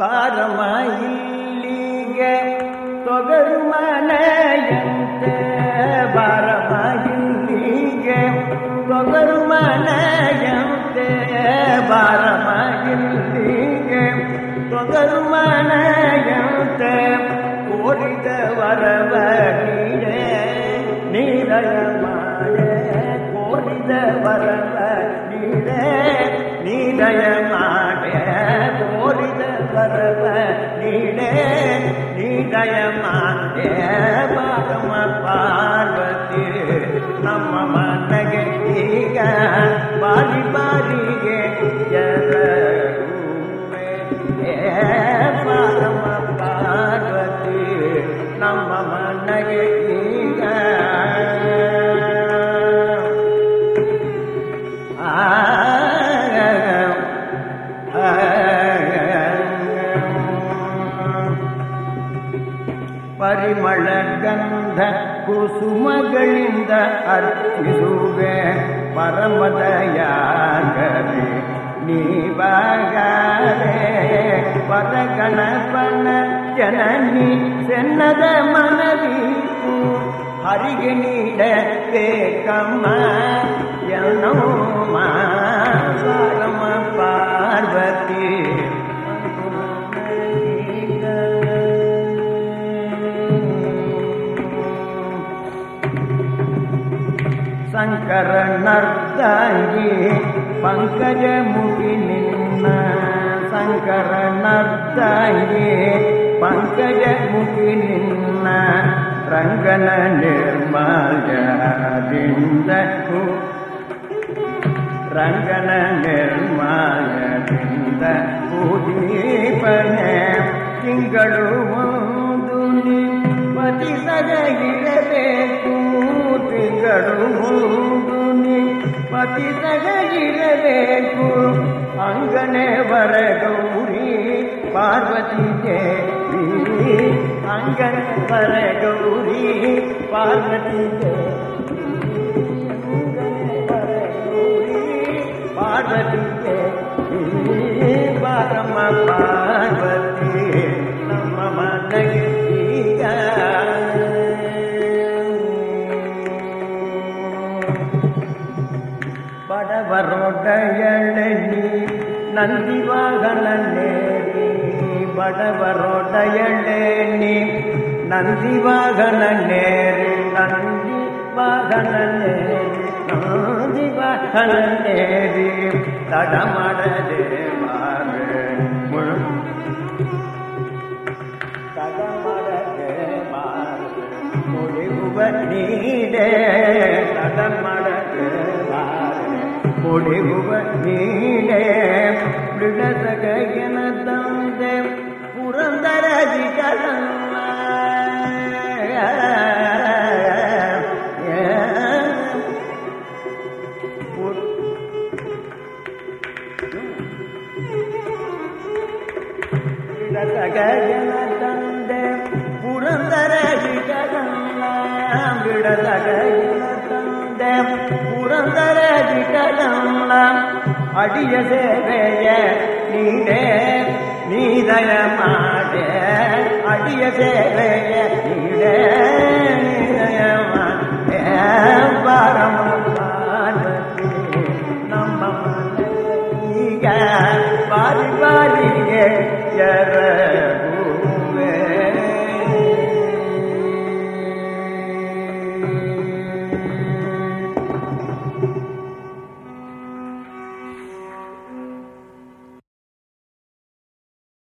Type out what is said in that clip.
பாரமாயில்லிக தொகருமனையந்த பாரமாயில்லிக தொகருமனையந்த பாரமாயில்லிக தொகருமனையந்த கோரித வரவ நீரே. நீரயமாய கோரித வரவ நீரே. நீரயமாய பரவ நீடே நீடயமானே பரம பார்வதி நம்ம மன்னகை நீங்க பாரி பாரியே பரம பார்வதி நம்ம மன்னகை பரிமள கந்த குசுமகளிந்த அர்ப்பிசுவே பரமதயாகவே நீவாகாரே பரகணபன ஜனனி சென்னத மனதீப்பு ஹரிகணிட தேக்கம்மா என்னோமா ಶಂಕರ ನರ್ದಾಂಗಿ ಪಂಕಜ ಮುಗಿ ನಿನ್ನ ಶಂಕರ ನರ್ದಾಂಗಿ ಪಂಕಜ ಮುಗಿ ನಿನ್ನ ರಂಗನ ನಿರ್ಮಾಲ್ಯದಿಂದ ರಂಗನ ನಿರ್ಮಾಲ್ಯದಿಂದ ಪೂದೀಪನೆ ತಿಂಗಳು ಒಂದು ಪತಿ ಸಗಗಿರಬೇಕು ತಿಂಗಳು ಒಂದು ಪತಿ ಸಗಗಿರಬೇಕು ಅಂಗನೆ ವರ ಗೌರಿ ಪಾರ್ವತಿ ದೇವಿ ಅಂಗನೆ ವರ ಗೌರಿ ಪಾರ್ವತಿ ದೇವಿ ಪಾರ್ವತಿ ದೇವಿ ಬಾರಮ್ಮ படவரோடையழி நந்தி வாகனே படவரோடையழி நந்தி வாகன நேரு நந்தி வாகன நேரு நந்தி வாகன நேரு தடமடதே மாறு முழு. தடமடதே மாறு மொழிவுவ நீடே தடமட ಮುಡಿಯುವ ನೀಡೆ ಮೃಡಸಗಯನ ತಂದೆ ಪುರಂದರ ಜಿಗಲಮ್ಮ ಬಿಡದಗಯನ ತಂದೆ ಪುರಂದರ ಜಿಗಲಮ್ಮ ಬಿಡದಗಯನ ತಂದೆ ಪುರಂದರ ಜಿಗಲಮ್ಮ அடிய சேவைய நீடே நீதய மாடே அடிய சேவைய நீடே நீதய மாடே பரமான் நம்ம பாரி பாரியே